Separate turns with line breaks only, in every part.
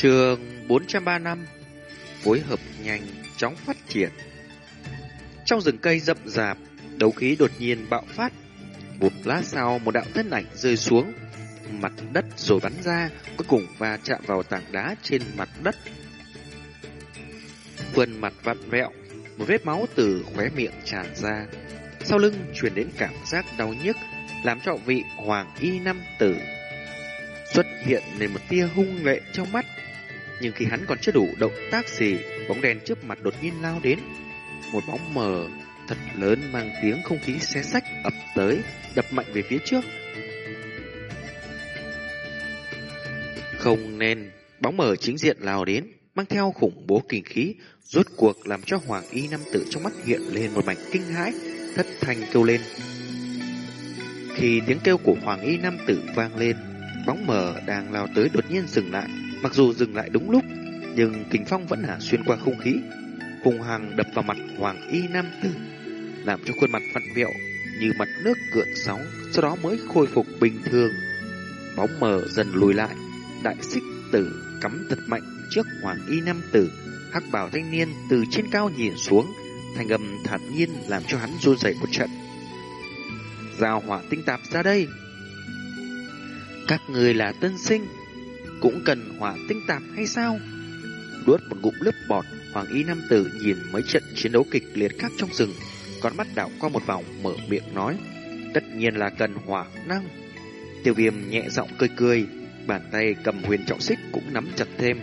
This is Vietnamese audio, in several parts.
Trường 403 năm, Phối hợp nhanh chóng phát triển. Trong rừng cây rậm rạp, Đấu khí đột nhiên bạo phát. Một lát sau, một đạo thân ảnh rơi xuống, Mặt đất rồi bắn ra, Cuối cùng va chạm vào tảng đá trên mặt đất. Vườn mặt vặn vẹo, Một vết máu từ khóe miệng tràn ra. Sau lưng truyền đến cảm giác đau nhức, Làm cho vị hoàng y năm tử Xuất hiện lên một tia hung lệ trong mắt. Nhưng khi hắn còn chưa đủ động tác gì, Bóng đèn trước mặt đột nhiên lao đến. Một bóng mờ, thật lớn, mang tiếng không khí xé sách ập tới, Đập mạnh về phía trước. Không nên, Bóng mờ chính diện lao đến, Mang theo khủng bố kinh khí, Rốt cuộc làm cho Hoàng Y Nam Tử trong mắt hiện lên một mảnh kinh hãi, Thất thanh kêu lên. Khi tiếng kêu của Hoàng Y Nam Tử vang lên, Bóng mờ đang lao tới đột nhiên dừng lại. Mặc dù dừng lại đúng lúc, Nhưng kình phong vẫn là xuyên qua không khí Hùng hàng đập vào mặt Hoàng Y Nam Tử, Làm cho khuôn mặt vặn vẹo Như mặt nước gợn sóng, Sau đó mới khôi phục bình thường. Bóng mờ dần lùi lại, Đại xích tử cắm thật mạnh trước Hoàng Y Nam Tử, hắc bảo thanh niên từ trên cao nhìn xuống Thành âm thản nhiên làm cho hắn run rẩy một trận. Giao hỏa tinh tạp ra đây. Các người là tân sinh cũng cần hỏa tinh tạp hay sao? Đuốt một ngụm lớp bọt, Hoàng Y Nam Tử nhìn mấy trận chiến đấu kịch liệt khác trong rừng, Con mắt đảo qua một vòng mở miệng nói, Tất nhiên là cần hỏa năng. Tiêu viêm nhẹ giọng cười cười, Bàn tay cầm huyền trọng xích cũng nắm chặt thêm.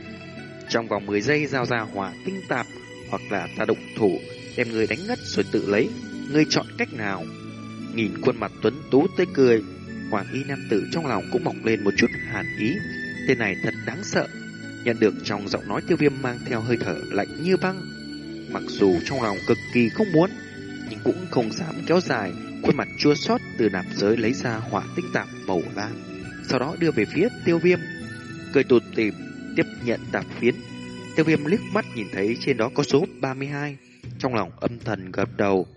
Trong vòng 10 giây giao ra hỏa tinh tạp Hoặc là ta động thủ, Đem người đánh ngất rồi tự lấy. Ngươi chọn cách nào? Nhìn khuôn mặt tuấn tú tươi cười, Hoàng y nam tử trong lòng cũng mọc lên một chút hàn ý. Tên này thật đáng sợ. Nhận được trong giọng nói tiêu viêm mang theo hơi thở lạnh như băng. Mặc dù trong lòng cực kỳ không muốn, Nhưng cũng không dám kéo dài, Khuôn mặt chua xót từ nạp giới lấy ra hỏa tinh tạp màu lam Sau đó đưa về phía tiêu viêm. Cười tụt tìm, Tiếp nhận tạp phiến. Tiêu viêm liếc mắt nhìn thấy trên đó có số 32 Trong lòng âm thần gật đầu.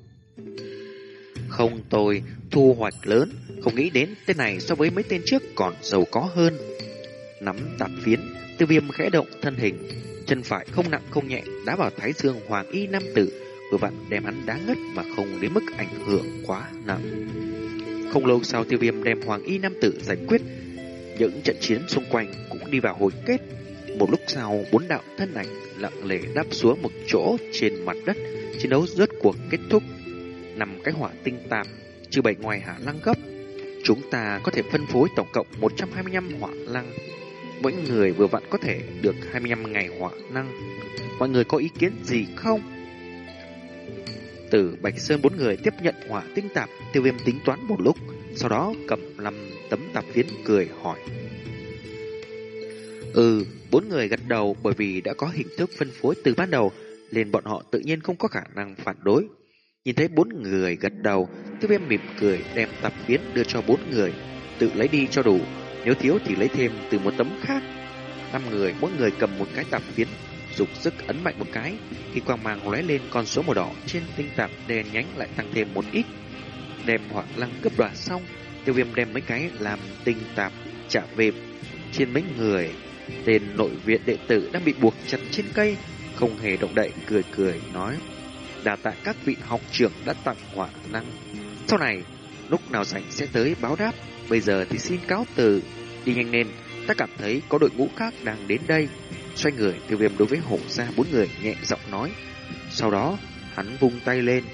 Không tôi Thu hoạch lớn, Không nghĩ đến tên này so với mấy tên trước còn giàu có hơn. Nắm tạp phiến Tiêu viêm khẽ động thân hình, chân phải không nặng không nhẹ đá vào thái dương hoàng y nam tử, vừa vặn đem hắn đá ngất mà không đến mức ảnh hưởng quá nặng. Không lâu sau tiêu viêm đem hoàng y nam tử giải quyết, những trận chiến xung quanh cũng đi vào hồi kết. Một lúc sau, bốn đạo thân ảnh lặng lẽ đáp xuống một chỗ trên mặt đất, chiến đấu rốt cuộc kết thúc. Nằm cái hỏa tinh tạp, trừ bảy ngoài hạ lăng gấp, chúng ta có thể phân phối tổng cộng 125 hỏa lăng mỗi người vừa vặn có thể được 25 ngày hỏa năng. Mọi người có ý kiến gì không? Từ Bạch Sơn bốn người tiếp nhận hỏa tinh tạp, tiêu viêm tính toán một lúc, sau đó cầm năm tấm tạp phiến cười hỏi. Ừ, bốn người gật đầu bởi vì đã có hình thức phân phối từ ban đầu, nên bọn họ tự nhiên không có khả năng phản đối. Nhìn thấy bốn người gật đầu, tiêu viêm mỉm cười đem tạp phiến đưa cho bốn người, tự lấy đi cho đủ, nếu thiếu thì lấy thêm từ một tấm khác. Năm người, mỗi người cầm một cái tạp phiến, dục sức ấn mạnh một cái. Khi quang mang lóe lên con số màu đỏ trên tinh tạp đèn nhánh lại tăng thêm một ít. Đem hỏa lăng cấp đoạt xong, tiêu viêm đem mấy cái làm tinh tạp trả về trên mấy người. Tên nội viện đệ tử đang bị buộc chặt trên cây, không hề động đậy, cười cười nói. Đà tạ các vị học trưởng đã tặng hỏa năng. Sau này, lúc nào rảnh sẽ tới báo đáp Bây giờ thì xin cáo từ. Đi nhanh lên, Ta cảm thấy có đội ngũ khác đang đến đây. Xoay người, tiêu viêm đối với hổ ra bốn người nhẹ giọng nói. Sau đó, hắn vung tay lên,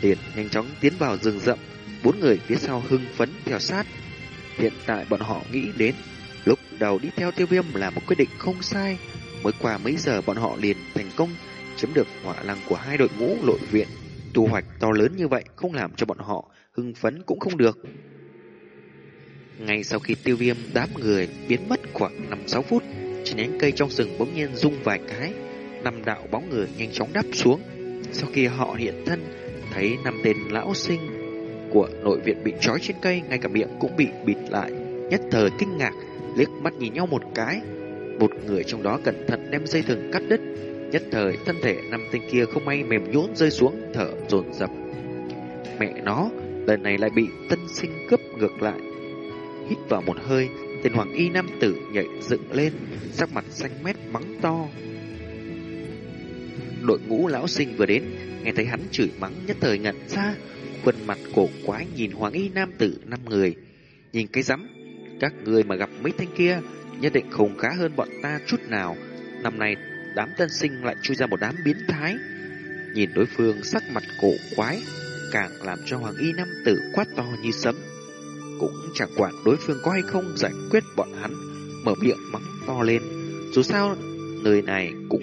Liền nhanh chóng tiến vào rừng rậm. Bốn người phía sau hưng phấn theo sát. Hiện tại bọn họ nghĩ đến, Lúc đầu đi theo tiêu viêm là một quyết định không sai. Mới qua mấy giờ bọn họ liền thành công, Chiếm được hỏa lăng của hai đội ngũ lội viện. Thu hoạch to lớn như vậy Không làm cho bọn họ hưng phấn cũng không được ngay sau khi tiêu viêm đám người biến mất khoảng 5-6 phút, trên nhánh cây trong rừng bỗng nhiên rung vài cái, năm đạo bóng người nhanh chóng đáp xuống. Sau khi họ hiện thân, thấy năm tên lão sinh của nội viện bị trói trên cây, ngay cả miệng cũng bị bịt lại. Nhất thời kinh ngạc, liếc mắt nhìn nhau một cái. Một người trong đó cẩn thận đem dây thừng cắt đứt. Nhất thời thân thể năm tên kia không may mềm nhũn rơi xuống, thở dồn dập. Mẹ nó, lần này lại bị tân sinh cướp ngược lại hít vào một hơi, Tên hoàng y nam tử nhảy dựng lên, sắc mặt xanh mét mắng to. Đội ngũ lão sinh vừa đến, nghe thấy hắn chửi mắng nhất thời ngẩn ra, khuôn mặt cổ quái nhìn hoàng y nam tử năm người. Nhìn cái rắm, các người mà gặp mấy thanh kia, nhất định không khá hơn bọn ta chút nào. Năm nay, đám tân sinh lại chui ra một đám biến thái. Nhìn đối phương sắc mặt cổ quái, càng làm cho hoàng y nam tử quát to như sấm. Cũng chẳng quản đối phương có hay không giải quyết bọn hắn, mở miệng mắng to lên. Dù sao, nơi này cũng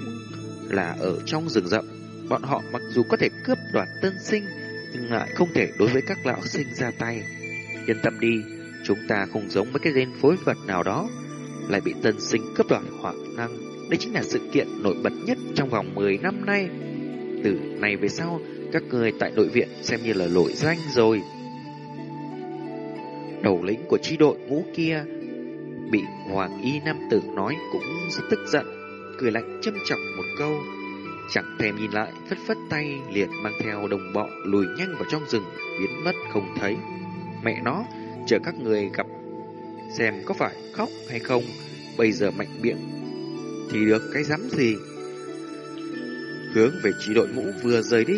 là ở trong rừng rậm. Bọn họ mặc dù có thể cướp đoạt tân sinh, nhưng lại không thể đối với các lão sinh ra tay. Yên tâm đi, chúng ta không giống với cái tên phối vật nào đó, lại bị tân sinh cướp đoạt khả năng. Đây chính là sự kiện nổi bật nhất trong vòng 10 năm nay. Từ này về sau, các người tại nội viện xem như là lỗi danh rồi. Đầu lĩnh của chi đội ngũ kia bị Hoàng Y Nam Tử nói cũng rất tức giận, cười lạnh châm trọng một câu. Chẳng thèm nhìn lại, phất phất tay liền mang theo đồng bọn lùi nhanh vào trong rừng, biến mất không thấy. Mẹ nó, chờ các người gặp xem có phải khóc hay không, bây giờ mạnh miệng thì được cái dám gì. Hướng về chỉ đội ngũ vừa rời đi,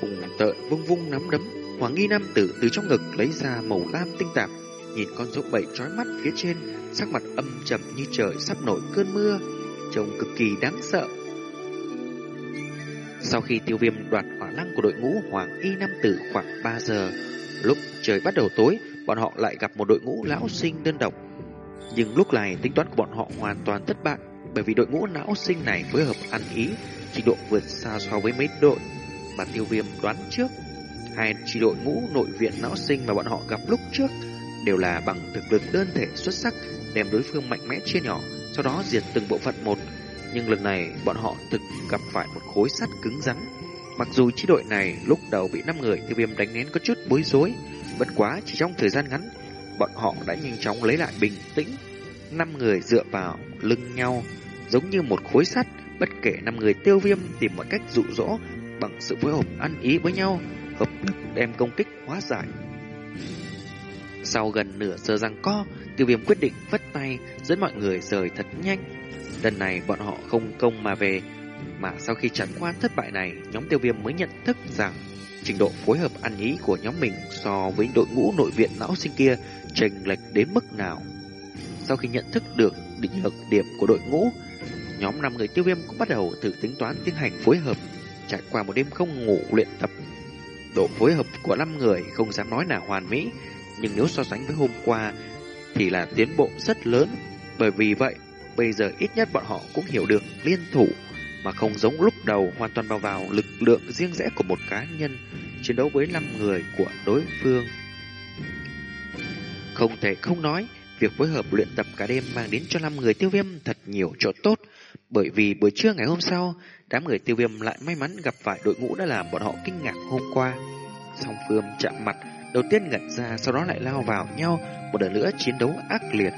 hùng tợn vung vung nắm đấm, Hoàng nghi nam tử từ trong ngực lấy ra màu lam tinh tạp, nhìn con rỗng bảy trói mắt phía trên, sắc mặt âm trầm như trời sắp nổi cơn mưa, trông cực kỳ đáng sợ. Sau khi tiêu viêm đoạt hỏa lăng của đội ngũ Hoàng Y Nam Tử khoảng 3 giờ, lúc trời bắt đầu tối, bọn họ lại gặp một đội ngũ lão sinh đơn độc. Nhưng lúc này tính toán của bọn họ hoàn toàn thất bại, bởi vì đội ngũ lão sinh này phối hợp ăn ý, trình độ vượt xa so với mấy đội mà tiêu viêm đoán trước. Hai chi đội ngũ nội viện não sinh mà bọn họ gặp lúc trước đều là bằng thực lực đơn thể xuất sắc, đem đối phương mạnh mẽ chia nhỏ, sau đó diệt từng bộ phận một. Nhưng lần này bọn họ thực gặp phải một khối sắt cứng rắn. Mặc dù chi đội này lúc đầu bị năm người tiêu viêm đánh nén có chút bối rối, bất quá chỉ trong thời gian ngắn, bọn họ đã nhanh chóng lấy lại bình tĩnh. Năm người dựa vào lưng nhau, giống như một khối sắt, bất kể năm người tiêu viêm tìm mọi cách dụ dỗ bằng sự phối hợp ăn ý với nhau, hợp lực đem công kích hóa giải. Sau gần nửa giờ răng co, tiêu viêm quyết định vất tay dẫn mọi người rời thật nhanh. Lần này bọn họ không công mà về, mà sau khi trải qua thất bại này, nhóm tiêu viêm mới nhận thức rằng trình độ phối hợp ăn ý của nhóm mình so với đội ngũ nội viện lão sinh kia chênh lệch đến mức nào. Sau khi nhận thức được định lực điểm của đội ngũ, nhóm 5 người tiêu viêm cũng bắt đầu thử tính toán tiến hành phối hợp. Trải qua một đêm không ngủ luyện tập, độ phối hợp của 5 người không dám nói là hoàn mỹ, nhưng nếu so sánh với hôm qua thì là tiến bộ rất lớn. Bởi vì vậy, bây giờ ít nhất bọn họ cũng hiểu được liên thủ mà không giống lúc đầu hoàn toàn bao vào lực lượng riêng rẽ của một cá nhân chiến đấu với 5 người của đối phương. Không thể không nói, việc phối hợp luyện tập cả đêm mang đến cho 5 người tiêu viêm thật nhiều chỗ tốt, bởi vì buổi trưa ngày hôm sau, đám người tiêu viêm lại may mắn gặp phải đội ngũ đã làm bọn họ kinh ngạc hôm qua. Song phương chạm mặt, đầu tiên ngẩn ra, sau đó lại lao vào nhau, một lần nữa chiến đấu ác liệt.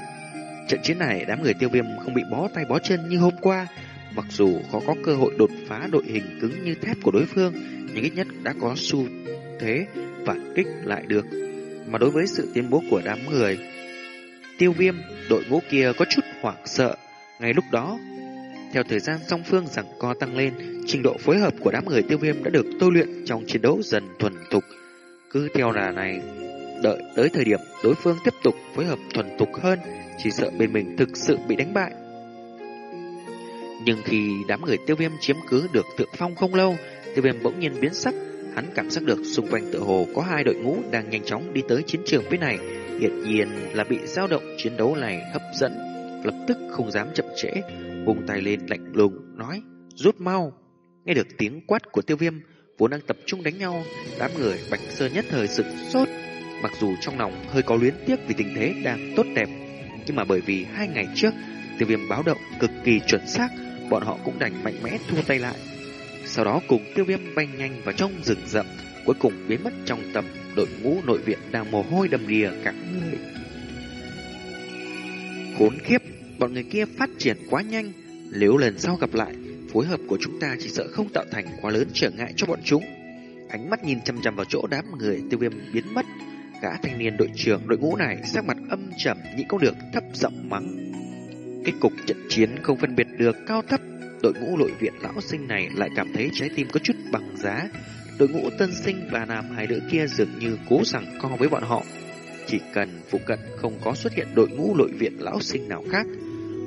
Trận chiến này, đám người tiêu viêm không bị bó tay bó chân như hôm qua, mặc dù khó có cơ hội đột phá đội hình cứng như thép của đối phương, nhưng ít nhất đã có xu thế phản kích lại được. Mà đối với sự tiến bố của đám người, tiêu viêm, đội ngũ kia có chút hoảng sợ. Ngay lúc đó, theo thời gian song phương rằng co tăng lên, trình độ phối hợp của đám người tiêu viêm đã được tôi luyện trong chiến đấu dần thuần thục. Cứ theo là này, đợi tới thời điểm đối phương tiếp tục phối hợp thuần thục hơn, chỉ sợ bên mình thực sự bị đánh bại. Nhưng khi đám người tiêu viêm chiếm cứ được thượng phong không lâu, tiêu viêm bỗng nhiên biến sắc, hắn cảm giác được xung quanh tự hồ có hai đội ngũ đang nhanh chóng đi tới chiến trường phía này, hiển nhiên là bị dao động chiến đấu này hấp dẫn, lập tức không dám chậm trễ, vùng tay lên lạnh lùng nói: "Rút mau!" Nghe được tiếng quát của Tiêu Viêm, vốn đang tập trung đánh nhau, đám người Bạch Sơn nhất thời sực sốt, mặc dù trong lòng hơi có luyến tiếc vì tình thế đang tốt đẹp, nhưng mà bởi vì hai ngày trước Tiêu Viêm báo động cực kỳ chuẩn xác, bọn họ cũng đành mạnh mẽ thu tay lại. Sau đó cùng tiêu viêm bay nhanh vào trong rừng rậm, cuối cùng biến mất trong tầm đội ngũ nội viện đang mồ hôi đầm đìa cả người. Khốn khiếp, bọn người kia phát triển quá nhanh, nếu lần sau gặp lại, phối hợp của chúng ta chỉ sợ không tạo thành quá lớn trở ngại cho bọn chúng. Ánh mắt nhìn chăm chăm vào chỗ đám người tiêu viêm biến mất, gã thanh niên đội trưởng đội ngũ này sắc mặt âm trầm nhịn không được thấp giọng mắng. Kết cục trận chiến không phân biệt được cao thấp, đội ngũ nội viện lão sinh này lại cảm thấy trái tim có chút bằng giá. Đội ngũ tân sinh và nam hai đứa kia dường như cố rằng co với bọn họ. Chỉ cần phụ cận không có xuất hiện đội ngũ nội viện lão sinh nào khác,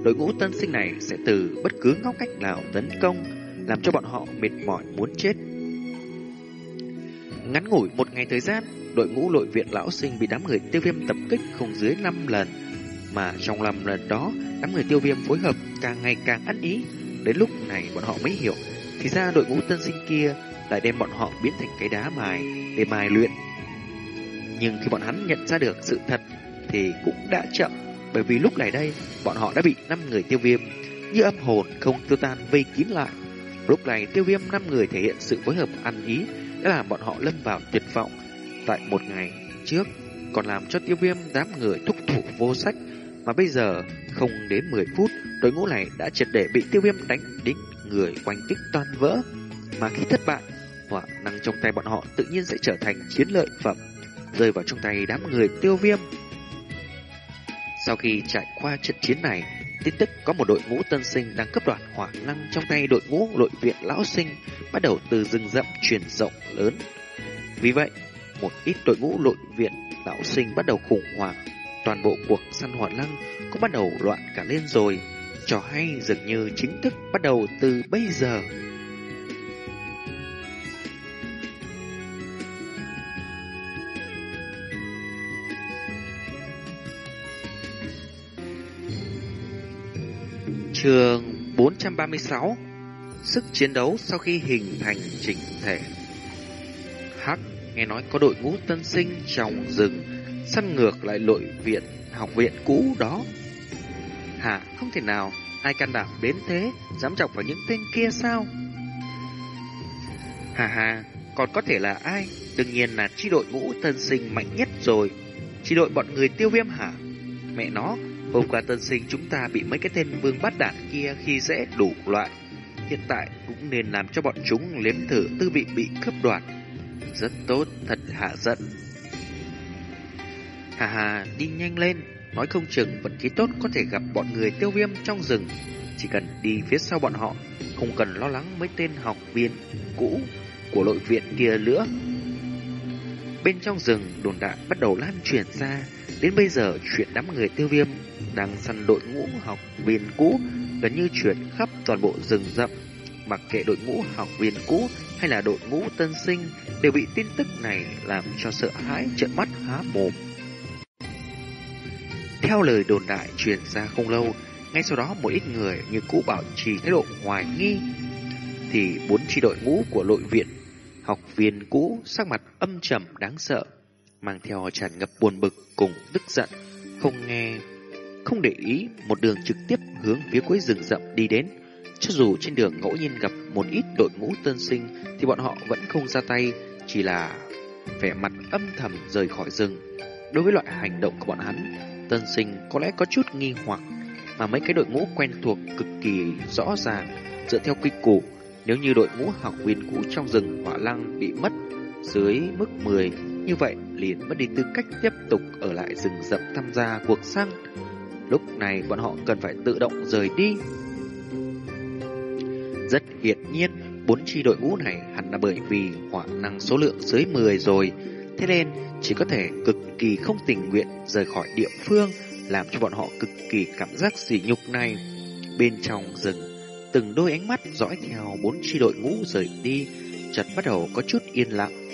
đội ngũ tân sinh này sẽ từ bất cứ ngóc cách nào tấn công, làm cho bọn họ mệt mỏi muốn chết. Ngắn ngủi một ngày thời gian, đội ngũ nội viện lão sinh bị đám người tiêu viêm tập kích không dưới 5 lần. Mà trong 5 lần đó, đám người tiêu viêm phối hợp càng ngày càng ăn ý. Đến lúc này bọn họ mới hiểu, thì ra đội ngũ tân sinh kia lại đem bọn họ biến thành cái đá mài để mài luyện. Nhưng khi bọn hắn nhận ra được sự thật thì cũng đã chậm, bởi vì lúc này đây bọn họ đã bị năm người tiêu viêm như âm hồn không tiêu tan vây kín lại. Lúc này tiêu viêm năm người thể hiện sự phối hợp ăn ý đã làm bọn họ lâm vào tuyệt vọng. Tại một ngày trước còn làm cho tiêu viêm đám người thúc thủ vô sách mà bây giờ không đến 10 phút đội ngũ này đã triệt để bị tiêu viêm đánh đích người quanh kích toàn vỡ. Mà khi thất bại, hỏa năng trong tay bọn họ tự nhiên sẽ trở thành chiến lợi phẩm rơi vào trong tay đám người tiêu viêm. Sau khi trải qua trận chiến này, tin tức có một đội ngũ tân sinh đang cấp đoạt hỏa năng trong tay đội ngũ nội viện lão sinh bắt đầu từ rừng rậm truyền rộng lớn. Vì vậy, một ít đội ngũ nội viện lão sinh bắt đầu khủng hoảng, toàn bộ cuộc săn hỏa năng cũng bắt đầu loạn cả lên rồi. Trò hay dường như chính thức bắt đầu từ bây giờ. Trường 436 Sức chiến đấu sau khi hình thành chỉnh thể. Hắc nghe nói có đội ngũ tân sinh trong rừng, Săn ngược lại lội viện, học viện cũ đó. Hả không thể nào, Ai can đảm đến thế, Dám chọc vào những tên kia sao? Hà hà, Còn có thể là ai? Đương nhiên là chi đội ngũ tân sinh mạnh nhất rồi. Chi đội bọn người tiêu viêm hả? Mẹ nó Hôm qua tân sinh chúng ta bị mấy cái tên vương bắt đạn kia khi dễ đủ loại. Hiện tại cũng nên làm cho bọn chúng nếm thử tư vị bị cướp đoạt. Rất tốt, thật hạ giận. Hà hà, đi nhanh lên. Nói không chừng vận khí tốt có thể gặp bọn người tiêu viêm trong rừng. Chỉ cần đi phía sau bọn họ, không cần lo lắng mấy tên học viên cũ của nội viện kia nữa. Bên trong rừng, đồn đại bắt đầu lan truyền ra. Đến bây giờ, chuyện đám người tiêu viêm đang săn đội ngũ học viên cũ gần như chuyển khắp toàn bộ rừng rậm. Mặc kệ đội ngũ học viên cũ hay là đội ngũ tân sinh đều bị tin tức này làm cho sợ hãi trợn mắt há mồm. Theo lời đồn đại truyền ra không lâu, ngay sau đó một ít người như cũ bảo trì thái độ hoài nghi, thì bốn chi đội ngũ của nội viện học viên cũ sắc mặt âm trầm đáng sợ, mang theo tràn ngập buồn bực cùng tức giận, không nghe không để ý, một đường trực tiếp hướng phía cuối rừng rậm đi đến. Cho dù trên đường ngẫu nhiên gặp một ít đội ngũ tân sinh, thì bọn họ vẫn không ra tay, chỉ là vẻ mặt âm thầm rời khỏi rừng. Đối với loại hành động của bọn hắn, tân sinh có lẽ có chút nghi hoặc, mà mấy cái đội ngũ quen thuộc cực kỳ rõ ràng, dựa theo quy củ, nếu như đội ngũ học viên cũ trong rừng hỏa lăng bị mất dưới mức 10, như vậy liền mất đi tư cách tiếp tục ở lại rừng rậm tham gia cuộc săn. Lúc này bọn họ cần phải tự động rời đi. Rất hiển nhiên, bốn chi đội ngũ này hẳn là bởi vì hỏa năng số lượng dưới 10 rồi, thế nên chỉ có thể cực kỳ không tình nguyện rời khỏi địa phương, làm cho bọn họ cực kỳ cảm giác sỉ nhục này. Bên trong rừng, từng đôi ánh mắt dõi theo bốn chi đội ngũ rời đi, chợt bắt đầu có chút yên lặng.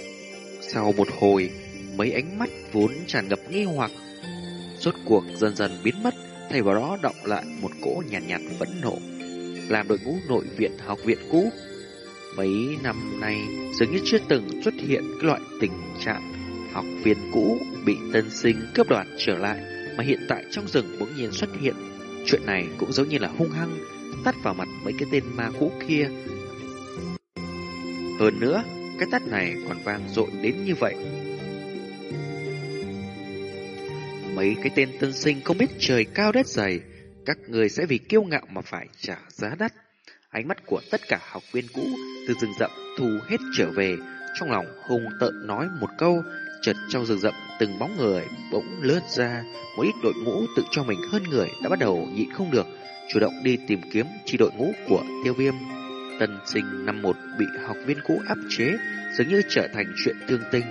Sau một hồi, mấy ánh mắt vốn tràn ngập nghi hoặc Rốt cuộc dần dần biến mất, thay vào đó động lại một cỗ nhàn nhạt, nhạt phẫn nộ, làm đội ngũ nội viện học viện cũ. Mấy năm nay dường như chưa từng xuất hiện cái loại tình trạng học viên cũ bị tân sinh cướp đoạt trở lại, mà hiện tại trong rừng bỗng nhiên xuất hiện. Chuyện này cũng giống như là hung hăng, tắt vào mặt mấy cái tên ma cũ kia. Hơn nữa, cái tắt này còn vang dội đến như vậy, Mấy cái tên tân sinh không biết trời cao đất dày, các người sẽ vì kiêu ngạo mà phải trả giá đắt. Ánh mắt của tất cả học viên cũ từ rừng rậm thu hết trở về, trong lòng hùng tợn nói một câu, Chợt trong rừng rậm từng bóng người bỗng lướt ra, một ít đội ngũ tự cho mình hơn người đã bắt đầu nhịn không được, chủ động đi tìm kiếm chi đội ngũ của tiêu viêm. Tân sinh năm một bị học viên cũ áp chế, dường như trở thành chuyện thương tinh.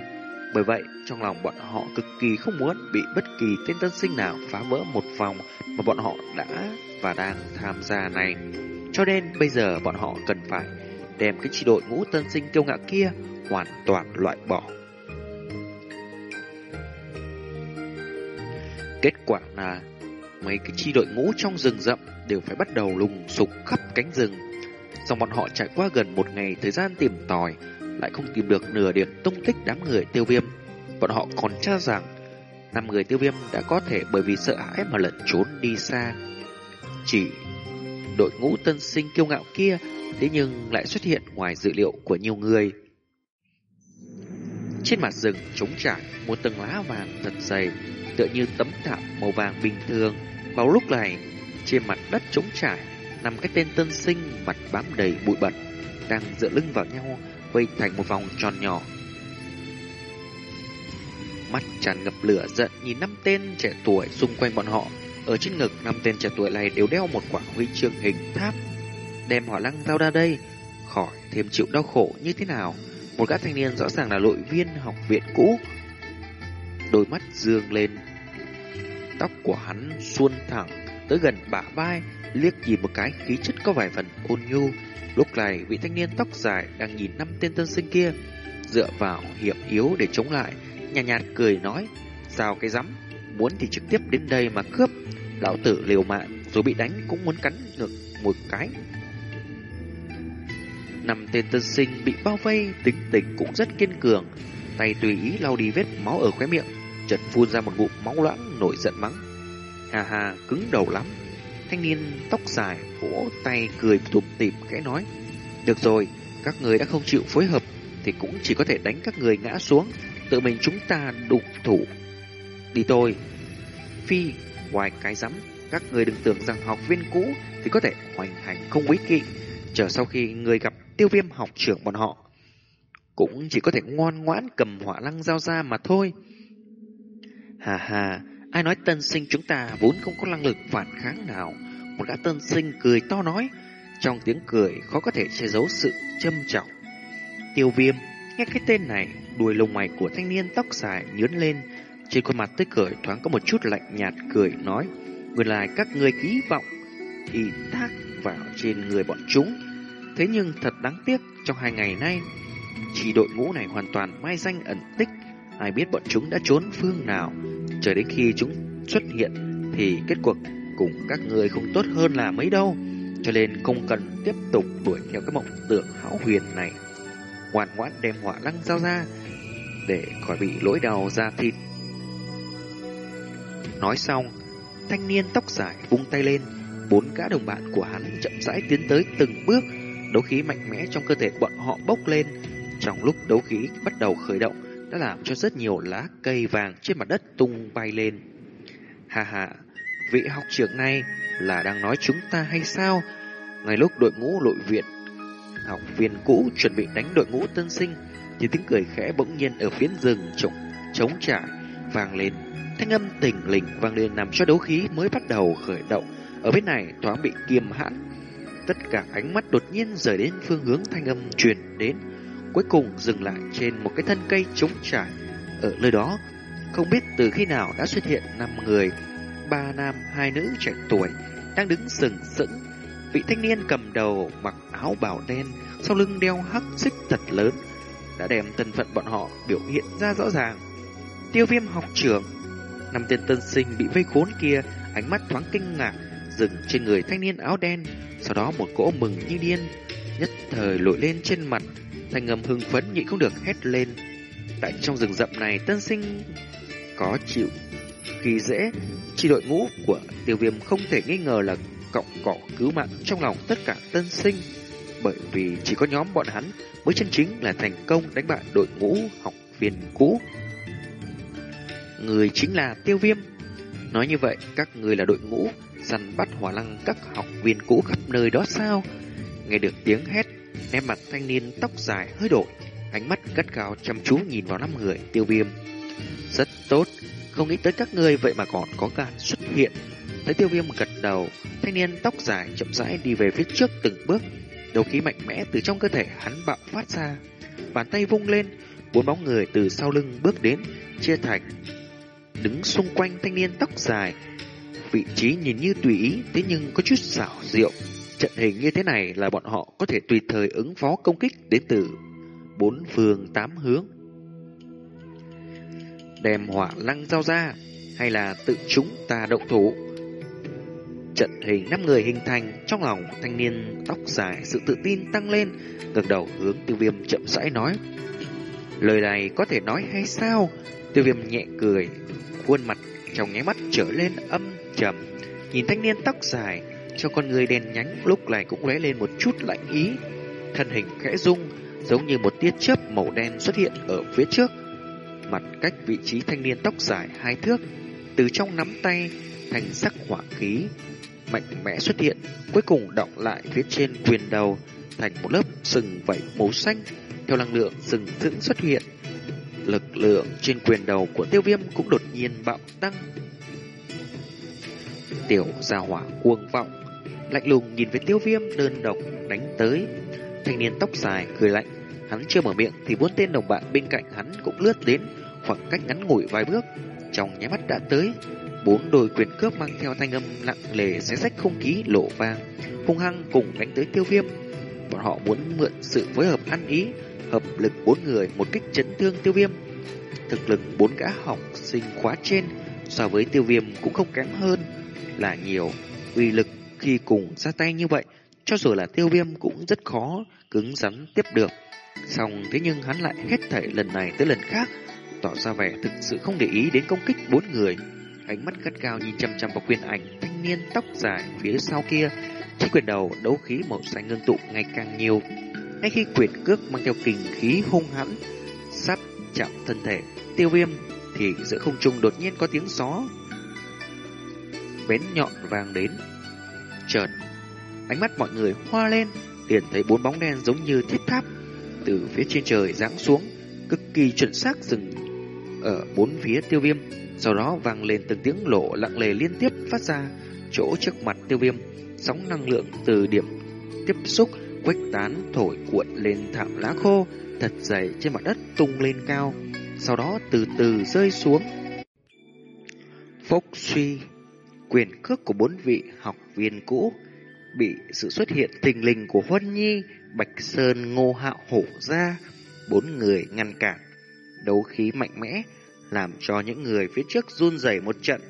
Bởi vậy, trong lòng bọn họ cực kỳ không muốn bị bất kỳ tên tân sinh nào phá vỡ một vòng mà bọn họ đã và đang tham gia này. Cho nên bây giờ bọn họ cần phải đem cái chi đội ngũ tân sinh kiêu ngạo kia hoàn toàn loại bỏ. Kết quả là mấy cái chi đội ngũ trong rừng rậm đều phải bắt đầu lùng sục khắp cánh rừng. Dòng bọn họ trải qua gần một ngày thời gian tìm tòi, lại không tìm được nửa điểm tung tích đám người tiêu viêm. Bọn họ còn cho rằng năm người tiêu viêm đã có thể bởi vì sợ hãi mà lẩn trốn đi xa. Chỉ đội ngũ tân sinh kiêu ngạo kia thế nhưng lại xuất hiện ngoài dự liệu của nhiều người. Trên mặt rừng trống trải, một tầng lá vàng thật dày, tựa như tấm thảm màu vàng bình thường. Vào lúc này, trên mặt đất trống trải, nằm cái tên tân sinh mặt bám đầy bụi bẩn, đang dựa lưng vào nhau, quay thành một vòng tròn nhỏ. Mắt tràn ngập lửa giận nhìn năm tên trẻ tuổi xung quanh bọn họ. Ở trên ngực năm tên trẻ tuổi này đều đeo một quả huy chương hình tháp. Đem hỏa lăng giao ra đây, khỏi thêm chịu đau khổ như thế nào. Một gã thanh niên rõ ràng là đội viên học viện cũ. Đôi mắt dương lên. Tóc của hắn xuôn thẳng tới gần bả vai, liếc nhìn một cái khí chất có vài phần ôn nhu. Lúc này vị thanh niên tóc dài đang nhìn năm tên tân sinh kia, dựa vào hiểm yếu để chống lại, nhàn nhạt, nhạt cười nói, sao cái rắm, muốn thì trực tiếp đến đây mà cướp, lão tử liều mạng, dù bị đánh cũng muốn cắn ngược một cái. Năm tên tân sinh bị bao vây, tính tình cũng rất kiên cường, tay tùy ý lau đi vết máu ở khóe miệng, chợt phun ra một ngụm máu loãng nổi giận mắng. Hà hà, cứng đầu lắm. Thanh niên tóc dài vỗ tay cười tủm tỉm khẽ nói: "Được rồi, các người đã không chịu phối hợp thì cũng chỉ có thể đánh các người ngã xuống, tự mình chúng ta đụng thủ. Đi thôi." Phi, ngoài cái rắm, các người đừng tưởng rằng học viên cũ thì có thể hoành hành không quý kỵ, chờ sau khi người gặp tiêu viêm học trưởng bọn họ cũng chỉ có thể ngoan ngoãn cầm hỏa lăng giao ra mà thôi. Hà hà, ai nói tân sinh chúng ta vốn không có năng lực phản kháng nào. Một gã tân sinh cười to nói, trong tiếng cười khó có thể che giấu sự châm trọng. Tiêu viêm, nghe cái tên này, đuôi lông mày của thanh niên tóc dài nhướn lên, trên khuôn mặt tươi cười thoáng có một chút lạnh nhạt cười nói, nguyên lai các người ký vọng, y thác vào trên người bọn chúng. Thế nhưng thật đáng tiếc, trong hai ngày nay, chỉ đội ngũ này hoàn toàn mai danh ẩn tích, ai biết bọn chúng đã trốn phương nào. Chờ đến khi chúng xuất hiện thì kết cuộc cùng các người không tốt hơn là mấy đâu. Cho nên không cần tiếp tục đuổi theo cái mộng tưởng hão huyền này. Ngoan ngoãn đem họa lăng giao ra để khỏi bị lỗi đầu ra thịt. Nói xong, thanh niên tóc dài vung tay lên, bốn gã đồng bạn của hắn chậm rãi tiến tới từng bước, đấu khí mạnh mẽ trong cơ thể bọn họ bốc lên. Trong lúc đấu khí bắt đầu khởi động, đã làm cho rất nhiều lá cây vàng trên mặt đất tung bay lên. Hà hà, vị học trưởng này là đang nói chúng ta hay sao? Ngay lúc đội ngũ nội viện, học viên cũ chuẩn bị đánh đội ngũ tân sinh, thì tiếng cười khẽ bỗng nhiên ở phía rừng trống, trống trải vang lên. Thanh âm tỉnh lình vang lên làm cho đấu khí mới bắt đầu khởi động. Ở bên này thoáng bị kiềm hãn. Tất cả ánh mắt đột nhiên rời đến phương hướng thanh âm truyền đến cuối cùng dừng lại trên một cái thân cây trống trải. Ở nơi đó, không biết từ khi nào đã xuất hiện năm người, ba nam, hai nữ trẻ tuổi, đang đứng sừng sững. Vị thanh niên cầm đầu mặc áo bào đen, sau lưng đeo hắc xích thật lớn, đã đem thân phận bọn họ biểu hiện ra rõ ràng. Tiêu viêm học trưởng, năm tên tân sinh bị vây khốn kia, ánh mắt thoáng kinh ngạc, dừng trên người thanh niên áo đen, sau đó một cỗ mừng như điên, nhất thời lội lên trên mặt Thanh âm hưng phấn nhịn không được hét lên. Tại trong rừng rậm này tân sinh có chịu kỳ dễ, chỉ đội ngũ của tiêu viêm không thể nghi ngờ là cọng cỏ cứu mạng trong lòng tất cả tân sinh. Bởi vì chỉ có nhóm bọn hắn mới chân chính là thành công đánh bại đội ngũ học viên cũ. Người chính là tiêu viêm. Nói như vậy, các người là đội ngũ săn bắt hỏa lăng các học viên cũ khắp nơi đó sao? Nghe được tiếng hét Nét mặt thanh niên tóc dài hơi đổi, ánh mắt gắt gao chăm chú nhìn vào năm người tiêu viêm. Rất tốt, không nghĩ tới các ngươi vậy mà còn có gan xuất hiện. Thấy tiêu viêm gật đầu, thanh niên tóc dài chậm rãi đi về phía trước từng bước. Đầu khí mạnh mẽ từ trong cơ thể hắn bạo phát ra. Bàn tay vung lên, bốn bóng người từ sau lưng bước đến, chia thành. Đứng xung quanh thanh niên tóc dài, vị trí nhìn như tùy ý, thế nhưng có chút xảo diệu. Trận hình như thế này là bọn họ có thể tùy thời ứng phó công kích đến từ bốn phương tám hướng. Đem hỏa lăng giao ra, hay là tự chúng ta động thủ. Trận hình năm người hình thành trong lòng thanh niên tóc dài sự tự tin tăng lên, ngẩng đầu hướng tiêu viêm chậm rãi nói. Lời này có thể nói hay sao? Tiêu viêm nhẹ cười, khuôn mặt trong nháy mắt trở lên âm trầm. Nhìn thanh niên tóc dài, cho con người đen nhánh lúc này cũng lóe lên một chút lạnh ý. Thân hình khẽ rung, giống như một tia chớp màu đen xuất hiện ở phía trước. Mặt cách vị trí thanh niên tóc dài hai thước, từ trong nắm tay, thành sắc hỏa khí mạnh mẽ xuất hiện, cuối cùng động lại phía trên quyền đầu thành một lớp sừng vảy màu xanh theo năng lượng sừng sững xuất hiện. Lực lượng trên quyền đầu của tiêu viêm cũng đột nhiên bạo tăng. Tiểu gia hỏa cuồng vọng, lạnh lùng nhìn về tiêu viêm đơn độc đánh tới. Thanh niên tóc dài cười lạnh, hắn chưa mở miệng thì bốn tên đồng bạn bên cạnh hắn cũng lướt đến khoảng cách ngắn ngủi vài bước, trong nháy mắt đã tới. Bốn đôi quyền cướp mang theo thanh âm nặng lề xé rách không khí lộ vang, hung hăng cùng đánh tới tiêu viêm. Bọn họ muốn mượn sự phối hợp ăn ý, hợp lực bốn người một kích chấn thương tiêu viêm. Thực lực bốn gã học sinh khóa trên so với tiêu viêm cũng không kém hơn là nhiều. Uy lực khi cùng ra tay như vậy, cho dù là tiêu viêm cũng rất khó cứng rắn tiếp được. Xong thế nhưng hắn lại hết thảy lần này tới lần khác, tỏ ra vẻ thực sự không để ý đến công kích bốn người. Ánh mắt gắt cao nhìn chăm chăm vào quyền ảnh thanh niên tóc dài phía sau kia, trên quyền đầu đấu khí màu xanh ngưng tụ ngày càng nhiều. Ngay khi quyền cước mang theo kình khí hung hãn, sắp chạm thân thể tiêu viêm, thì giữa không trung đột nhiên có tiếng gió bén nhọn vang đến. Chợt, ánh mắt mọi người hoa lên, liền thấy bốn bóng đen giống như thiết tháp từ phía trên trời giáng xuống, cực kỳ chuẩn xác dừng ở bốn phía tiêu viêm. Sau đó vang lên từng tiếng lộ lặng lề liên tiếp phát ra chỗ trước mặt tiêu viêm. Sóng năng lượng từ điểm tiếp xúc quách tán thổi cuộn lên thảm lá khô thật dày trên mặt đất tung lên cao, sau đó từ từ rơi xuống. Phốc suy, quyền cước của bốn vị học viên cũ bị sự xuất hiện tình linh của Huân Nhi, Bạch Sơn, Ngô Hạo hổ ra, bốn người ngăn cản. Đấu khí mạnh mẽ làm cho những người phía trước run rẩy một trận.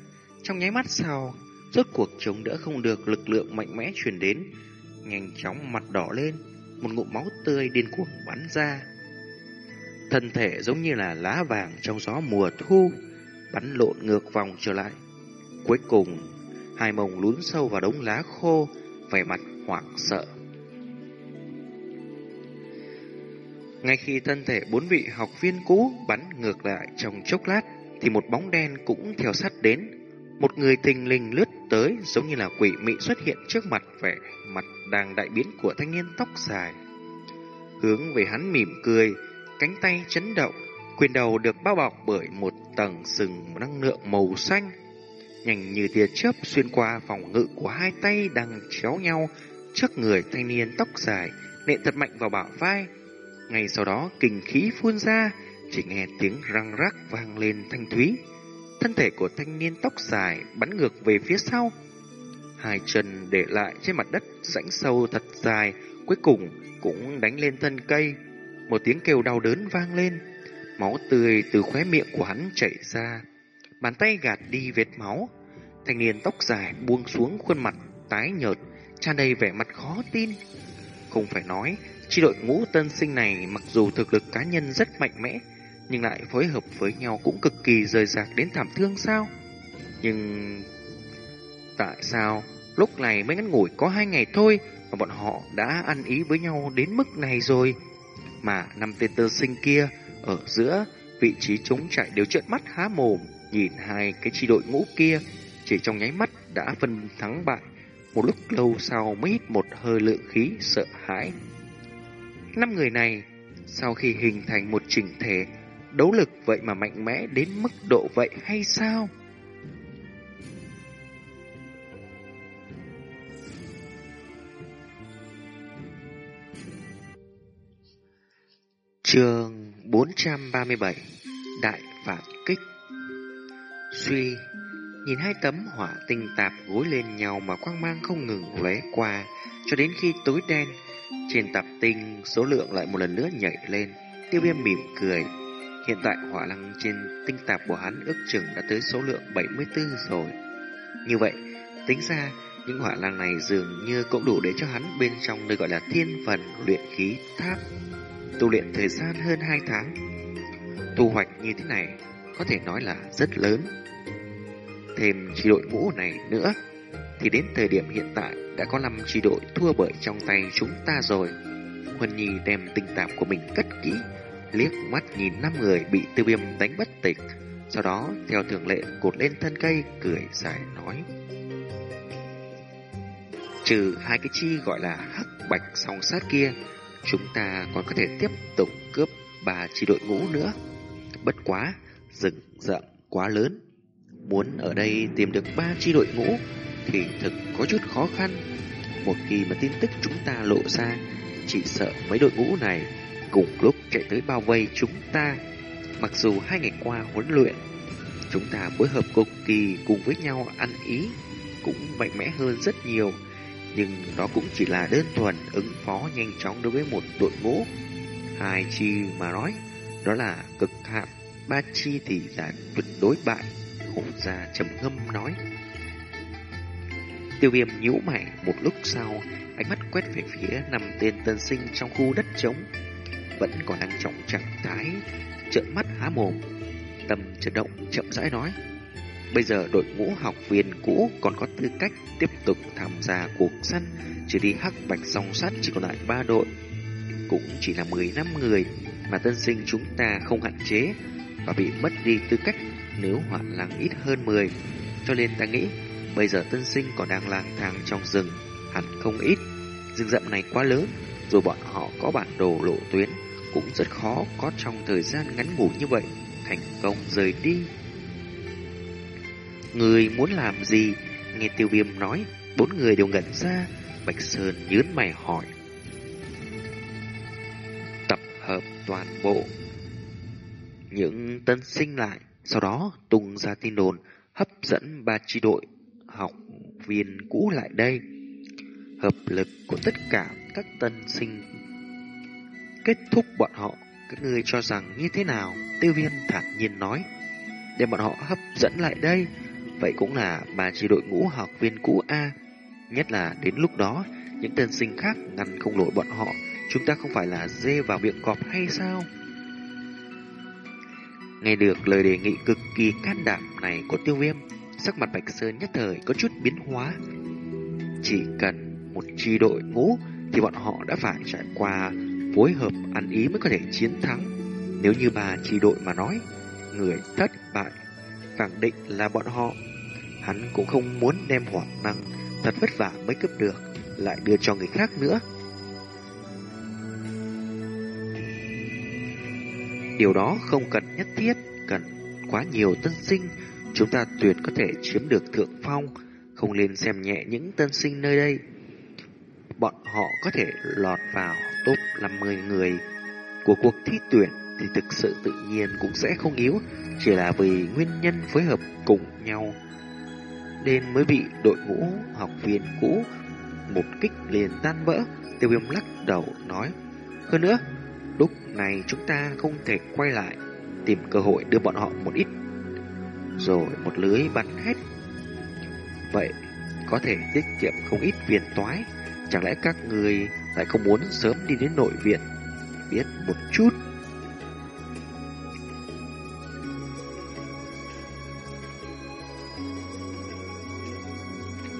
Trong nháy mắt sau, rốt cuộc chống đỡ không được lực lượng mạnh mẽ truyền đến, nhanh chóng mặt đỏ lên, một ngụm máu tươi điên cuồng bắn ra. Thân thể giống như là lá vàng trong gió mùa thu, bắn lộn ngược vòng trở lại. Cuối cùng, hai mông lún sâu vào đống lá khô, vẻ mặt hoảng sợ. Ngay khi thân thể bốn vị học viên cũ bắn ngược lại trong chốc lát, thì một bóng đen cũng theo sát đến. Một người tình linh lướt tới giống như là quỷ mị xuất hiện trước mặt vẻ mặt đang đại biến của thanh niên tóc dài. Hướng về hắn mỉm cười, cánh tay chấn động, quyền đầu được bao bọc bởi một tầng sừng năng lượng màu xanh. Nhanh như tia chớp xuyên qua phòng ngự của hai tay đang chéo nhau trước người thanh niên tóc dài, nện thật mạnh vào bả vai. Ngay sau đó kình khí phun ra, chỉ nghe tiếng răng rắc vang lên thanh thúy. Thân thể của thanh niên tóc dài bắn ngược về phía sau. Hai chân để lại trên mặt đất rãnh sâu thật dài, cuối cùng cũng đánh lên thân cây. Một tiếng kêu đau đớn vang lên, máu tươi từ khóe miệng của hắn chảy ra. Bàn tay gạt đi vết máu. Thanh niên tóc dài buông xuống khuôn mặt tái nhợt, tràn đầy vẻ mặt khó tin. Không phải nói, chi đội ngũ tân sinh này mặc dù thực lực cá nhân rất mạnh mẽ, nhưng lại phối hợp với nhau cũng cực kỳ rời rạc đến thảm thương sao? Nhưng tại sao lúc này mới ngắn ngủi có hai ngày thôi mà bọn họ đã ăn ý với nhau đến mức này rồi? Mà năm tên tơ sinh kia ở giữa vị trí chống chạy đều trợn mắt há mồm nhìn hai cái chi đội ngũ kia, chỉ trong nháy mắt đã phân thắng bại. Một lúc lâu sau mới hít một hơi lượng khí, sợ hãi. Năm người này, sau khi hình thành một chỉnh thể, đấu lực vậy mà mạnh mẽ đến mức độ vậy hay sao? Trường 437 Đại phạm Suy Nhìn hai tấm hỏa tinh tạp gối lên nhau mà quang mang không ngừng lóe qua, cho đến khi tối đen, trên tạp tinh số lượng lại một lần nữa nhảy lên. Tiêu viêm mỉm cười. Hiện tại hỏa lăng trên tinh tạp của hắn ước chừng đã tới số lượng 74 rồi. Như vậy, tính ra những hỏa lăng này dường như cũng đủ để cho hắn bên trong nơi gọi là thiên phần luyện khí tháp, tu luyện thời gian hơn 2 tháng. Thu hoạch như thế này có thể nói là rất lớn thêm chi đội ngũ này nữa thì đến thời điểm hiện tại đã có 5 chi đội thua bởi trong tay chúng ta rồi. Huân Nhi đem tình cảm của mình cất kỹ, liếc mắt nhìn năm người bị tiêu viêm đánh bất tỉnh. Sau đó, theo thường lệ, cột lên thân cây, cười dài nói. Trừ hai cái chi gọi là hắc bạch song sát kia, chúng ta còn có thể tiếp tục cướp ba chi đội ngũ nữa. Bất quá, rừng rậm quá lớn. Muốn ở đây tìm được ba chi đội ngũ thì thực có chút khó khăn. Một khi mà tin tức chúng ta lộ ra, chỉ sợ mấy đội ngũ này cùng lúc chạy tới bao vây chúng ta. Mặc dù hai ngày qua huấn luyện, chúng ta phối hợp cực kỳ cùng với nhau ăn ý, cũng mạnh mẽ hơn rất nhiều. Nhưng đó cũng chỉ là đơn thuần ứng phó nhanh chóng đối với một đội ngũ. Hai chi mà nói, đó là cực hạn, ba chi thì là tuyệt đối bại. Hổ ra trầm ngâm nói. Tiêu viêm nhíu mày một lúc sau, ánh mắt quét về phía nằm tên tân sinh trong khu đất trống. Vẫn còn đang trọng trạng thái, trợn mắt há mồm. Tâm chấn động chậm rãi nói. Bây giờ đội ngũ học viên cũ còn có tư cách tiếp tục tham gia cuộc săn, chỉ đi hắc bạch song sắt chỉ còn lại ba đội. Cũng chỉ là 10 năm người mà tân sinh chúng ta không hạn chế và bị mất đi tư cách nếu họa lăng ít hơn 10. Cho nên ta nghĩ Bây giờ tân sinh còn đang lang thang trong rừng, hẳn không ít. Rừng rậm này quá lớn, rồi bọn họ có bản đồ lộ tuyến, cũng rất khó có trong thời gian ngắn ngủ như vậy, thành công rời đi. Người muốn làm gì? Nghe tiêu viêm nói, bốn người đều ngẩn ra, Bạch Sơn nhớn mày hỏi. Tập hợp toàn bộ những tân sinh lại, sau đó tung ra tin đồn, hấp dẫn ba chi đội học viên cũ lại đây. Hợp lực của tất cả các tân sinh kết thúc bọn họ. Các người cho rằng như thế nào? Tiêu viêm thản nhiên nói. Để bọn họ hấp dẫn lại đây. Vậy cũng là bà chỉ đội ngũ học viên cũ A. Nhất là đến lúc đó, những tân sinh khác ngăn không nổi bọn họ. Chúng ta không phải là dê vào miệng cọp hay sao? Nghe được lời đề nghị cực kỳ can đảm này của tiêu viêm, Sắc mặt Bạch Sơn nhất thời có chút biến hóa. Chỉ cần một chi đội ngũ thì bọn họ đã phải trải qua phối hợp ăn ý mới có thể chiến thắng. Nếu như bà chi đội mà nói, người thất bại, khẳng định là bọn họ. Hắn cũng không muốn đem hỏa năng thật vất vả mới cấp được, lại đưa cho người khác nữa. Điều đó không cần nhất thiết, cần quá nhiều tân sinh Chúng ta tuyệt có thể chiếm được thượng phong, không nên xem nhẹ những tân sinh nơi đây. Bọn họ có thể lọt vào top 50 người của cuộc thi tuyển thì thực sự tự nhiên cũng sẽ không yếu, chỉ là vì nguyên nhân phối hợp cùng nhau nên mới bị đội ngũ học viên cũ một kích liền tan vỡ. Tiêu viêm lắc đầu nói, hơn nữa, lúc này chúng ta không thể quay lại tìm cơ hội đưa bọn họ một ít rồi một lưới bắn hết. Vậy có thể tiết kiệm không ít phiền toái, chẳng lẽ các người lại không muốn sớm đi đến nội viện, biết một chút.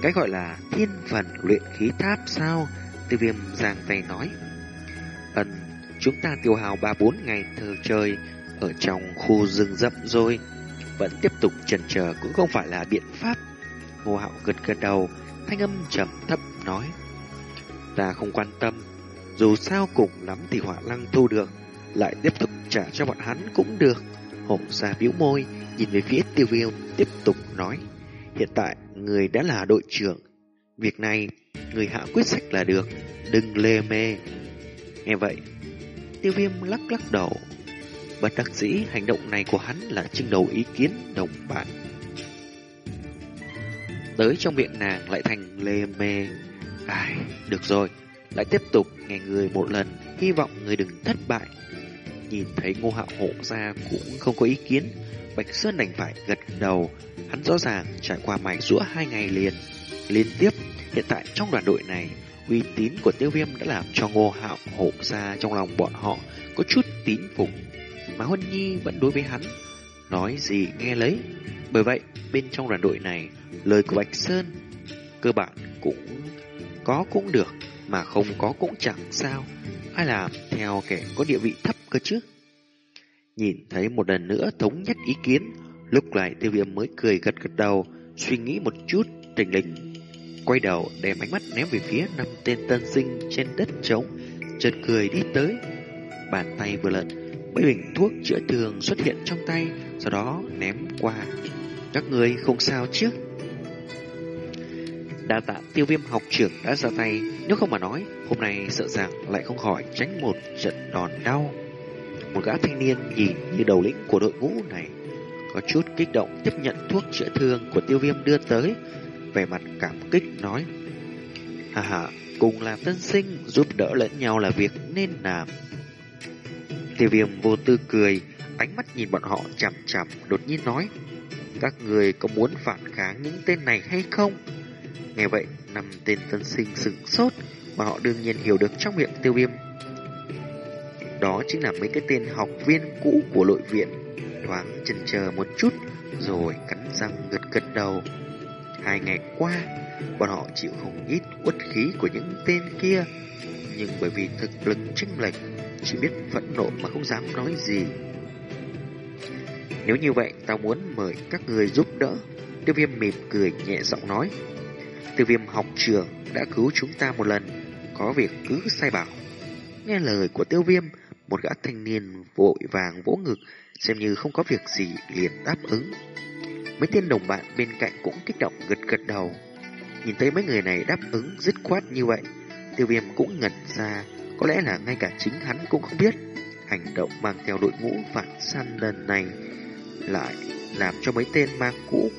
Cái gọi là thiên phần luyện khí tháp sao? Tiêu viêm giang tay nói. Chúng ta tiêu hào 3-4 ngày thơ chơi ở trong khu rừng rậm rồi vẫn tiếp tục chần chờ cũng không phải là biện pháp. Ngô Hạo gật gật đầu, thanh âm trầm thấp nói. Ta không quan tâm, dù sao cùng lắm thì hỏa lăng thu được, lại tiếp tục trả cho bọn hắn cũng được. Hổ ra bĩu môi, nhìn về phía tiêu viêm, tiếp tục nói. Hiện tại, người đã là đội trưởng. Việc này, người hạ quyết sách là được, đừng lê mê. Nghe vậy, tiêu viêm lắc lắc đầu. Bất đắc dĩ, hành động này của hắn là trưng đầu ý kiến đồng bạn. Tới trong miệng nàng lại thành lê mê. Ai, được rồi, lại tiếp tục nghe người một lần, hy vọng người đừng thất bại. Nhìn thấy ngô hạo hộ ra cũng không có ý kiến, Bạch Sơn đành phải gật đầu. Hắn rõ ràng trải qua mài rũa hai ngày liền. Liên tiếp, hiện tại trong đoàn đội này, uy tín của tiêu viêm đã làm cho ngô hạo hộ ra trong lòng bọn họ có chút tín phục. Mà Huân Nhi vẫn đối với hắn, nói gì nghe lấy. Bởi vậy, bên trong đoàn đội này, lời của Bạch Sơn cơ bản cũng có cũng được, mà không có cũng chẳng sao. Ai làm theo kẻ có địa vị thấp cơ chứ? Nhìn thấy một lần nữa thống nhất ý kiến, lúc này tiêu viêm mới cười gật gật đầu, suy nghĩ một chút, trình lình. Quay đầu đem ánh mắt ném về phía năm tên tân sinh trên đất trống, chợt cười đi tới. Bàn tay vừa lật, mấy bình thuốc chữa thương xuất hiện trong tay, sau đó ném qua. Các người không sao chứ? Đa tạ tiêu viêm học trưởng đã ra tay, nếu không mà nói, hôm nay sợ rằng lại không khỏi tránh một trận đòn đau. Một gã thanh niên nhìn như đầu lĩnh của đội ngũ này, có chút kích động tiếp nhận thuốc chữa thương của tiêu viêm đưa tới, vẻ mặt cảm kích nói. Hà hà, cùng là tân sinh, giúp đỡ lẫn nhau là việc nên làm. Tiêu viêm vô tư cười, ánh mắt nhìn bọn họ chằm chằm, đột nhiên nói. Các người có muốn phản kháng những tên này hay không? Nghe vậy, năm tên tân sinh sửng sốt, mà họ đương nhiên hiểu được trong miệng tiêu viêm. Đó chính là mấy cái tên học viên cũ của nội viện, thoáng chần chờ một chút, rồi cắn răng gật gật đầu. Hai ngày qua, bọn họ chịu không ít uất khí của những tên kia, nhưng bởi vì thực lực chênh lệch, chỉ biết phẫn nộ mà không dám nói gì. Nếu như vậy, tao muốn mời các người giúp đỡ. Tiêu viêm mỉm cười nhẹ giọng nói. Tiêu viêm học trường đã cứu chúng ta một lần, có việc cứ sai bảo. Nghe lời của tiêu viêm, một gã thanh niên vội vàng vỗ ngực, xem như không có việc gì liền đáp ứng. Mấy tên đồng bạn bên cạnh cũng kích động gật gật đầu. Nhìn thấy mấy người này đáp ứng dứt khoát như vậy, tiêu viêm cũng ngẩn ra, có lẽ là ngay cả chính hắn cũng không biết. Hành động mang theo đội ngũ phản săn lần này lại làm cho mấy tên ma cũ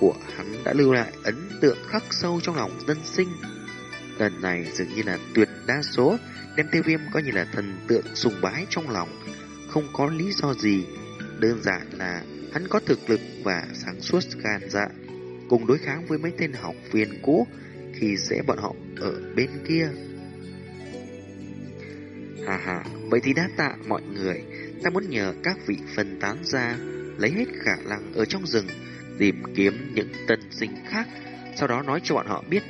của hắn đã lưu lại ấn tượng khắc sâu trong lòng dân sinh. Lần này dường như là tuyệt đa số đem tiêu viêm coi như là thần tượng sùng bái trong lòng, không có lý do gì. Đơn giản là hắn có thực lực và sáng suốt gan dạ, cùng đối kháng với mấy tên học viên cũ khi dễ bọn họ ở bên kia. Hà hà, vậy thì đa tạ mọi người, ta muốn nhờ các vị phân tán ra, lấy hết khả năng ở trong rừng, tìm kiếm những tân sinh khác, sau đó nói cho bọn họ biết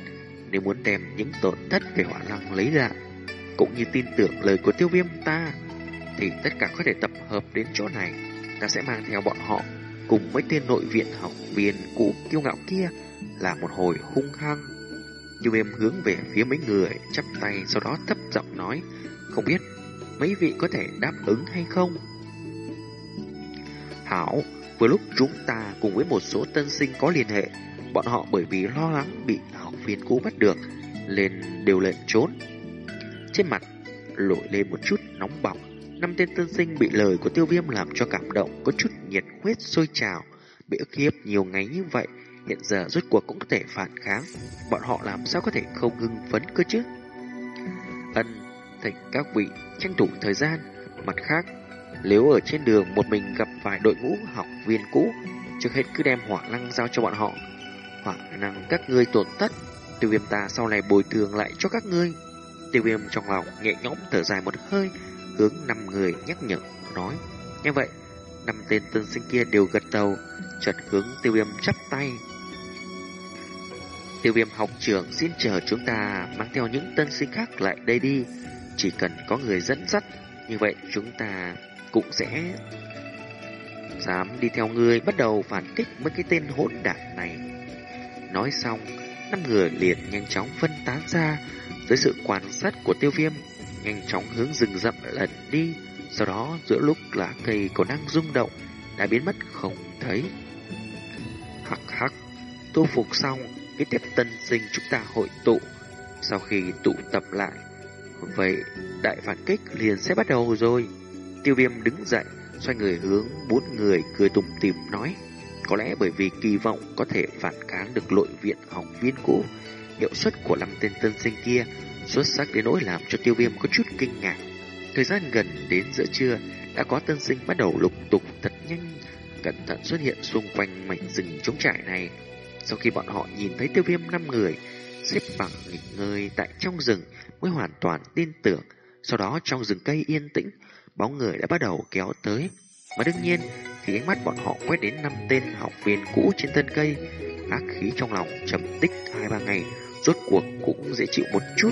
nếu muốn đem những tổn thất về hỏa lăng lấy ra Cũng như tin tưởng lời của tiêu viêm ta, thì tất cả có thể tập hợp đến chỗ này. Ta sẽ mang theo bọn họ cùng mấy tên nội viện học viên cũ kiêu ngạo kia là một hồi hung hăng. Tiêu viêm hướng về phía mấy người, chắp tay sau đó thấp giọng nói, không biết mấy vị có thể đáp ứng hay không? Hảo, vừa lúc chúng ta cùng với một số tân sinh có liên hệ, bọn họ bởi vì lo lắng bị học viên cũ bắt được, nên đều lệnh trốn. Trên mặt lội lên một chút nóng bỏng, năm tên tân sinh bị lời của tiêu viêm làm cho cảm động, có chút nhiệt huyết sôi trào, bị ức hiếp nhiều ngày như vậy, hiện giờ rốt cuộc cũng có thể phản kháng, bọn họ làm sao có thể không hưng phấn cơ chứ? Ân, thỉnh các vị tranh thủ thời gian, mặt khác nếu ở trên đường một mình gặp phải đội ngũ học viên cũ, trước hết cứ đem hỏa năng giao cho bọn họ. Hỏa năng các ngươi tổn thất, tiêu viêm ta sau này bồi thường lại cho các ngươi. Tiêu viêm trong lòng nhẹ nhõm thở dài một hơi, hướng năm người nhắc nhở, nói. Như vậy, năm tên tân sinh kia đều gật đầu, chợt hướng tiêu viêm chắp tay. Tiêu viêm học trưởng xin chờ chúng ta mang theo những tân sinh khác lại đây đi. Chỉ cần có người dẫn dắt, như vậy chúng ta cũng sẽ dám đi theo ngươi bắt đầu phản kích mấy cái tên hỗn đản này. Nói xong, năm người liền nhanh chóng phân tán ra dưới sự quan sát của tiêu viêm, nhanh chóng hướng rừng rậm lẩn đi, Sau đó giữa lúc lá cây còn đang rung động đã biến mất không thấy. Hắc hắc, tu phục xong, cái tiếp tân sinh chúng ta hội tụ. Sau khi tụ tập lại, vậy đại phản kích liền sẽ bắt đầu rồi. Tiêu viêm đứng dậy, xoay người hướng bốn người cười tùng tìm nói. Có lẽ bởi vì kỳ vọng có thể phản kháng được nội viện học viên cũ, hiệu suất của năm tên tân sinh kia xuất sắc đến nỗi làm cho tiêu viêm có chút kinh ngạc. Thời gian gần đến giữa trưa, đã có tân sinh bắt đầu lục tục thật nhanh, cẩn thận xuất hiện xung quanh mảnh rừng trống trại này. Sau khi bọn họ nhìn thấy tiêu viêm năm người, xếp bằng nghỉ ngơi tại trong rừng mới hoàn toàn tin tưởng. Sau đó trong rừng cây yên tĩnh, bóng người đã bắt đầu kéo tới. Mà đương nhiên, khi ánh mắt bọn họ quét đến năm tên học viên cũ trên thân cây, ác khí trong lòng trầm tích hai ba ngày, rốt cuộc cũng dễ chịu một chút.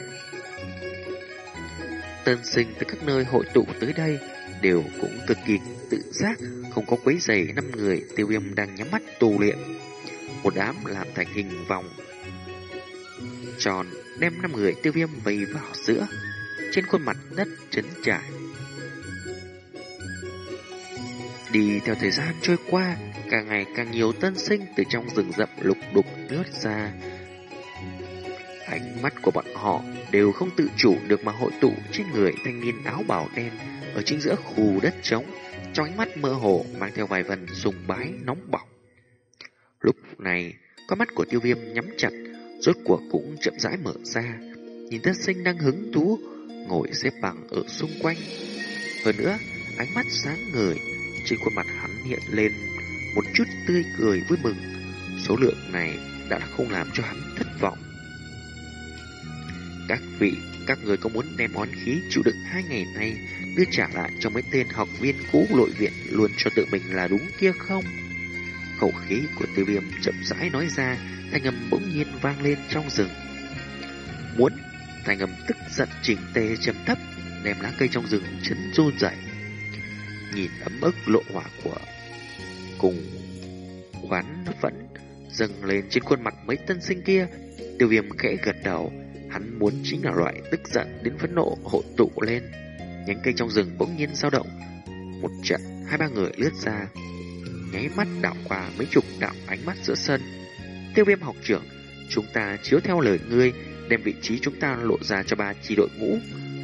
Tân sinh từ các nơi hội tụ tới đây đều cũng cực kỳ tự giác, không có quấy giày năm người tiêu viêm đang nhắm mắt tu luyện. Một đám làm thành hình vòng tròn đem năm người tiêu viêm vây vào giữa, trên khuôn mặt đất trấn trải. Đi theo thời gian trôi qua, càng ngày càng nhiều tân sinh từ trong rừng rậm lục đục lướt ra. Ánh mắt của bọn họ đều không tự chủ được mà hội tụ trên người thanh niên áo bào đen ở chính giữa khu đất trống, trong ánh mắt mơ hồ mang theo vài phần sùng bái nóng bỏng. Lúc này, con mắt của tiêu viêm nhắm chặt, rốt cuộc cũng chậm rãi mở ra, nhìn tất sinh đang hứng thú, ngồi xếp bằng ở xung quanh. Hơn nữa, ánh mắt sáng ngời, trên khuôn mặt hắn hiện lên một chút tươi cười vui mừng. Số lượng này đã không làm cho hắn thất vọng. Các vị, các người có muốn đem món khí chịu đựng hai ngày nay đưa trả lại cho mấy tên học viên cũ nội viện luôn cho tự mình là đúng kia không? Khẩu khí của tiêu viêm chậm rãi nói ra, thanh âm bỗng nhiên vang lên trong rừng. Muốn, thanh âm tức giận chỉnh tề chấm thấp, đem lá cây trong rừng chấn run dậy. Nhìn ấm ức lộ hỏa của cùng quán vẫn dâng lên trên khuôn mặt mấy tân sinh kia, tiêu viêm khẽ gật đầu, hắn muốn chính là loại tức giận đến phẫn nộ hội tụ lên. Nhánh cây trong rừng bỗng nhiên dao động, một trận hai ba người lướt ra, nháy mắt đảo qua mấy chục đạo ánh mắt giữa sân. Tiêu viêm học trưởng, chúng ta chiếu theo lời ngươi, đem vị trí chúng ta lộ ra cho ba chi đội ngũ,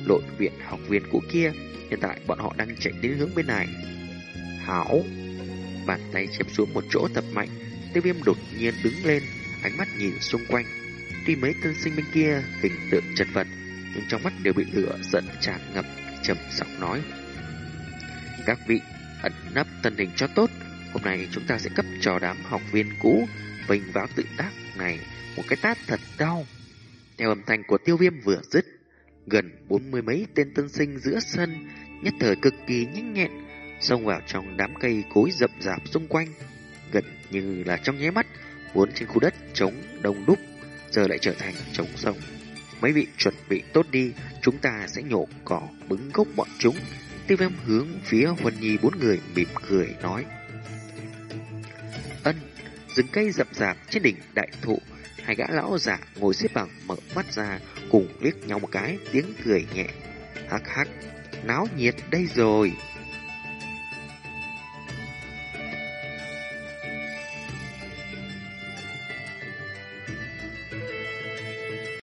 đội viện học viên cũ kia. Hiện tại bọn họ đang chạy đến hướng bên này. Hảo! Bàn tay chém xuống một chỗ tập mạnh, tiêu viêm đột nhiên đứng lên, ánh mắt nhìn xung quanh. Tuy mấy tân sinh bên kia hình tượng chật vật, nhưng trong mắt đều bị lửa giận tràn ngập, trầm giọng nói. Các vị, ẩn nấp tân hình cho tốt, hôm nay chúng ta sẽ cấp cho đám học viên cũ vinh váo tự tác này một cái tát thật đau. Theo âm thanh của tiêu viêm vừa dứt, gần bốn mươi mấy tên tân sinh giữa sân, nhất thời cực kỳ nhanh nhẹn, xông vào trong đám cây cối rậm rạp xung quanh, gần như là trong nháy mắt, vốn trên khu đất trống đông đúc, giờ lại trở thành trống rông. Mấy vị chuẩn bị tốt đi, chúng ta sẽ nhổ cỏ bứng gốc bọn chúng. Tiêu viêm hướng phía Huân Nhi bốn người mỉm cười nói. Ân, rừng cây rậm rạp trên đỉnh đại thụ, hai gã lão giả ngồi xếp bằng mở mắt ra, cùng liếc nhau một cái, tiếng cười nhẹ. Hắc hắc, náo nhiệt đây rồi.